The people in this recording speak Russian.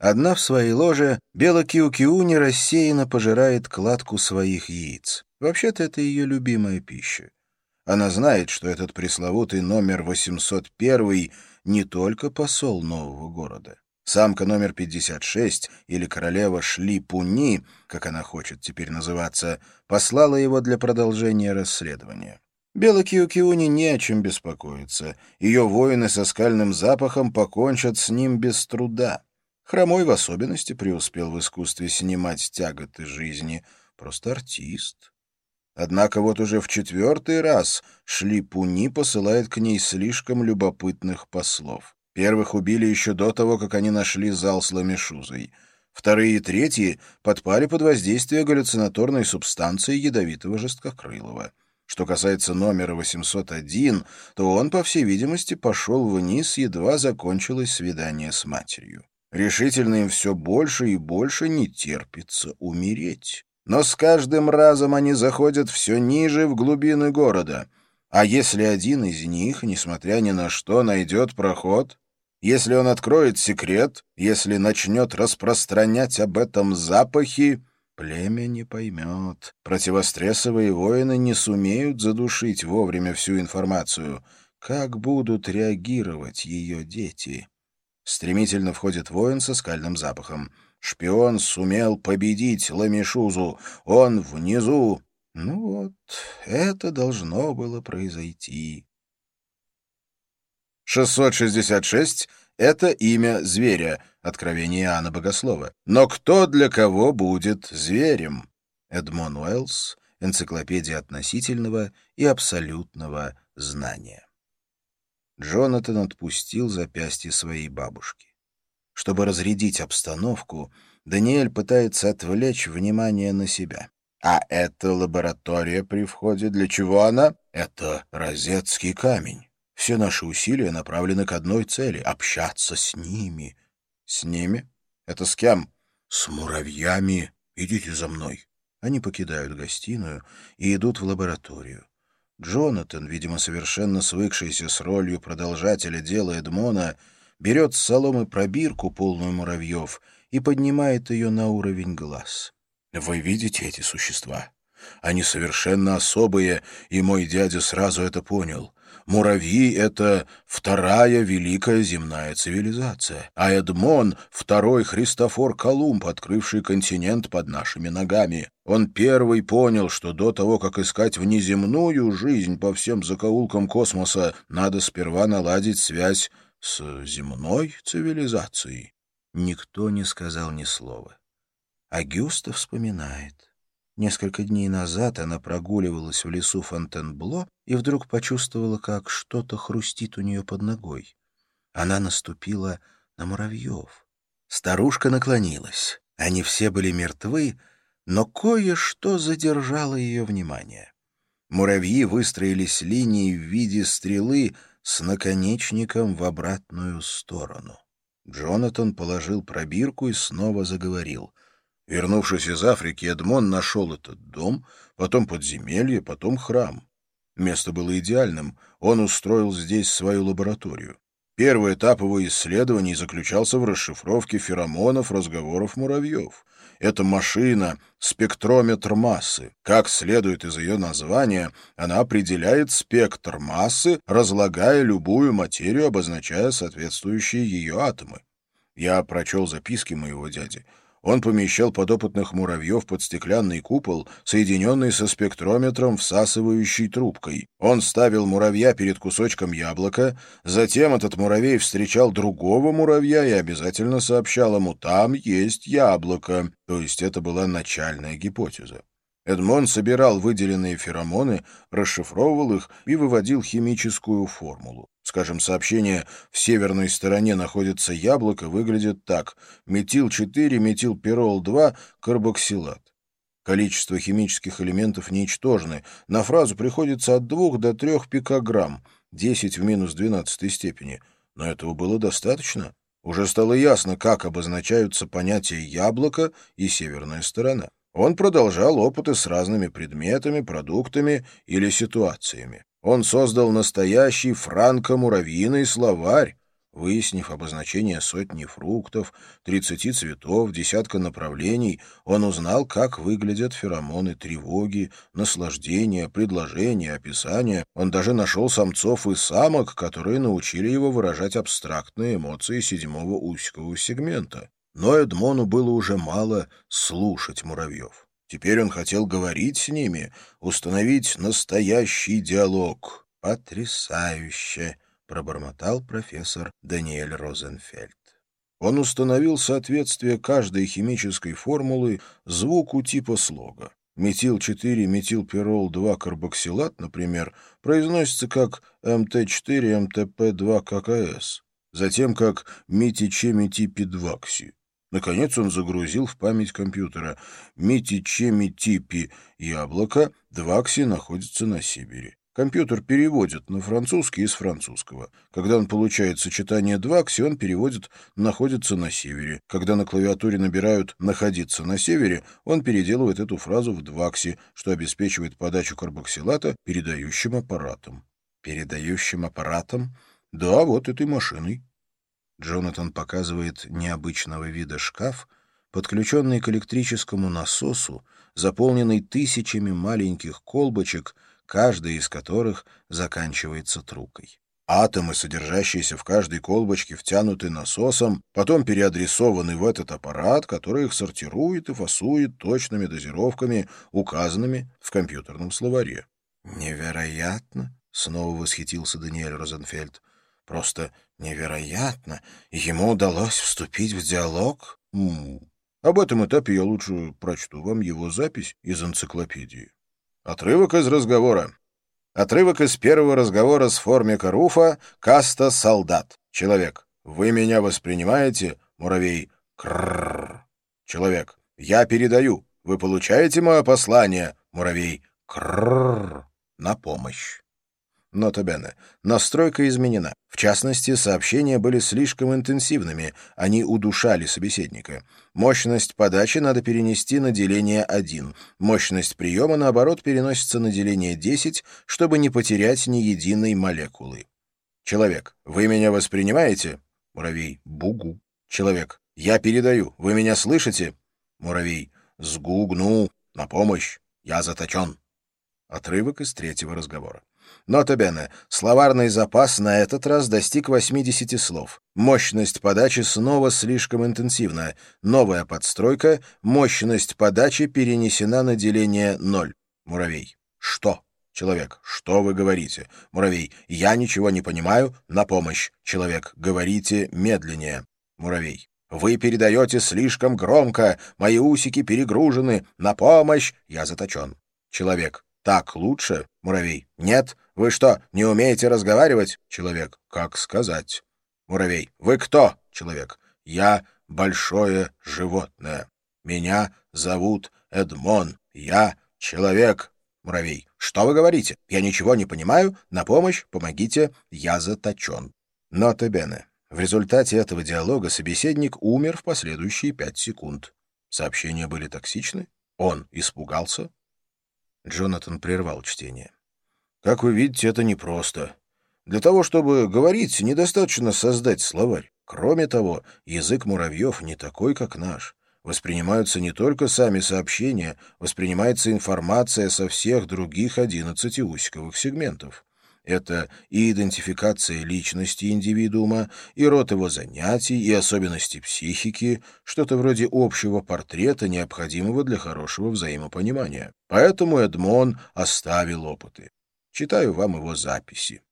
Одна в своей ложе, Бела Киу-Киуни рассеянно пожирает кладку своих яиц. Вообще-то это ее любимая пища. Она знает, что этот пресловутый номер 801 не только посол нового города. Самка номер 56, или королева Шли-Пуни, как она хочет теперь называться, послала его для продолжения расследования. Белой Киокиони не о чем беспокоиться. Ее воины со скальным запахом покончат с ним без труда. Хромой в особенности преуспел в искусстве снимать тяготы жизни. Просто артист. Однако вот уже в четвертый раз Шли-Пуни посылает к ней слишком любопытных послов. Первых убили еще до того, как они нашли зал с ламешузой. Вторые и третьи подпали под воздействие галлюцинаторной субстанции ядовитого жесткокрылого. Что касается номера 801, то он, по всей видимости, пошел вниз, едва закончилось свидание с матерью. Решительно им все больше и больше не терпится умереть. Но с каждым разом они заходят все ниже в глубины города. А если один из них, несмотря ни на что, найдет проход, если он откроет секрет, если начнет распространять об этом запахи, Племя не поймет. Противострессовые воины не сумеют задушить вовремя всю информацию. Как будут реагировать ее дети? Стремительно входит воин со скальным запахом. Шпион сумел победить Ламишузу. Он внизу. Ну вот, это должно было произойти. 666 — это имя зверя, Откровение Иоанна Богослова. Но кто для кого будет зверем? Эдмон Уэллс, Энциклопедия относительного и абсолютного знания. Джонатан отпустил запястье своей бабушки. Чтобы разрядить обстановку, Даниэль пытается отвлечь внимание на себя. А эта лаборатория при входе, для чего она? Это розетский камень. Все наши усилия направлены к одной цели — общаться с ними, «С ними? Это с кем?» «С муравьями. Идите за мной». Они покидают гостиную и идут в лабораторию. Джонатан, видимо, совершенно свыкшийся с ролью продолжателя дела Эдмона, берет с соломы пробирку, полную муравьев, и поднимает ее на уровень глаз. «Вы видите эти существа? Они совершенно особые, и мой дядя сразу это понял. Муравьи — это вторая великая земная цивилизация, а Эдмон — второй Христофор Колумб, открывший континент под нашими ногами. Он первый понял, что до того, как искать внеземную жизнь по всем закоулкам космоса, надо сперва наладить связь с земной цивилизацией. Никто не сказал ни слова. А Гюста вспоминает. Несколько дней назад она прогуливалась в лесу Фонтенбло и вдруг почувствовала, как что-то хрустит у нее под ногой. Она наступила на муравьев. Старушка наклонилась. Они все были мертвы, но кое-что задержало ее внимание. Муравьи выстроились линией в виде стрелы с наконечником в обратную сторону. Джонатан положил пробирку и снова заговорил. Вернувшись из Африки, Эдмон нашел этот дом, потом подземелье, потом храм. Место было идеальным, он устроил здесь свою лабораторию. Первый этап его исследований заключался в расшифровке феромонов разговоров муравьев. Это машина — спектрометр массы. Как следует из ее названия, она определяет спектр массы, разлагая любую материю, обозначая соответствующие ее атомы. Я прочел записки моего дяди — он помещал подопытных муравьев под стеклянный купол, соединенный со спектрометром, всасывающей трубкой. Он ставил муравья перед кусочком яблока, затем этот муравей встречал другого муравья и обязательно сообщал ему «там есть яблоко», то есть это была начальная гипотеза. Эдмон собирал выделенные феромоны, расшифровывал их и выводил химическую формулу. Скажем, сообщение «в северной стороне находится яблоко» выглядит так. Метил-4, метилпирол-2, карбоксилат. Количество химических элементов ничтожны. На фразу приходится от 2 до 3 пикограмм, 10 в минус 12 степени. Но этого было достаточно. Уже стало ясно, как обозначаются понятия «яблоко» и «северная сторона». Он продолжал опыты с разными предметами, продуктами или ситуациями. Он создал настоящий франко-муравьиный словарь. Выяснив обозначение сотни фруктов, тридцати цветов, десятка направлений, он узнал, как выглядят феромоны тревоги, наслаждения, предложения, описания. Он даже нашел самцов и самок, которые научили его выражать абстрактные эмоции седьмого усикового сегмента. Но Эдмону было уже мало слушать муравьев. Теперь он хотел говорить с ними, установить настоящий диалог. Потрясающе! пробормотал профессор Даниэль Розенфельд. Он установил соответствие каждой химической формулы звуку типа слога. Метил-4-метилпирол-2-карбоксилат, например, произносится как МТ4-МТП2-ККС, затем как метичемитипидвакси. Наконец он загрузил в память компьютера метичемитипи яблоко, двакси находится на Сибири. Компьютер переводит на французский из французского. Когда он получает сочетание «двакси», он переводит «находится на севере». Когда на клавиатуре набирают «находиться на севере», он переделывает эту фразу в «двакси», что обеспечивает подачу карбоксилата передающим аппаратом. Передающим аппаратом? Да, вот этой машиной. Джонатан показывает необычного вида шкаф, подключенный к электрическому насосу, заполненный тысячами маленьких колбочек — каждая из которых заканчивается трубкой. Атомы, содержащиеся в каждой колбочке, втянуты насосом, потом переадресованы в этот аппарат, который их сортирует и фасует точными дозировками, указанными в компьютерном словаре. «Невероятно!» — снова восхитился Даниэль Розенфельд. «Просто невероятно! Ему удалось вступить в диалог?» «Об этом этапе я лучше прочту вам его запись из энциклопедии». Отрывок из разговора. Отрывок из первого разговора с формика Руфа «Каста солдат». Человек. Вы меня воспринимаете? Муравей. Крррр. Человек. Я передаю. Вы получаете мое послание? Муравей. Крррр. На помощь. Нота Бене. Настройка изменена. В частности, сообщения были слишком интенсивными, они удушали собеседника. Мощность подачи надо перенести на деление 1. Мощность приема, наоборот, переносится на деление 10, чтобы не потерять ни единой молекулы. Человек. Вы меня воспринимаете? Муравей. Бугу. Человек. Я передаю. Вы меня слышите? Муравей. Сгугну. На помощь. Я заточен. Отрывок из третьего разговора. Нота Бене. Словарный запас на этот раз достиг 80 слов. Мощность подачи снова слишком интенсивна. Новая подстройка. Мощность подачи перенесена на деление 0. Муравей. Что? Человек. Что вы говорите? Муравей. Я ничего не понимаю. На помощь. Человек. Говорите медленнее. Муравей. Вы передаете слишком громко. Мои усики перегружены. На помощь. Я заточен. Человек. Так лучше? Муравей. Нет. Вы что, не умеете разговаривать? Человек. Как сказать? Муравей. Вы кто? Человек. Я большое животное. Меня зовут Эдмон. Я человек. Муравей. Что вы говорите? Я ничего не понимаю. На помощь, помогите. Я заточен. Нота Бене. В результате этого диалога собеседник умер в последующие пять секунд. Сообщения были токсичны? Он испугался? Джонатан прервал чтение. «Как вы видите, это непросто. Для того, чтобы говорить, недостаточно создать словарь. Кроме того, язык муравьев не такой, как наш. Воспринимаются не только сами сообщения, воспринимается информация со всех других одиннадцати усиковых сегментов. Это и идентификация личности индивидуума, и род его занятий, и особенности психики, что-то вроде общего портрета, необходимого для хорошего взаимопонимания. Поэтому Эдмон оставил опыты. Читаю вам его записи.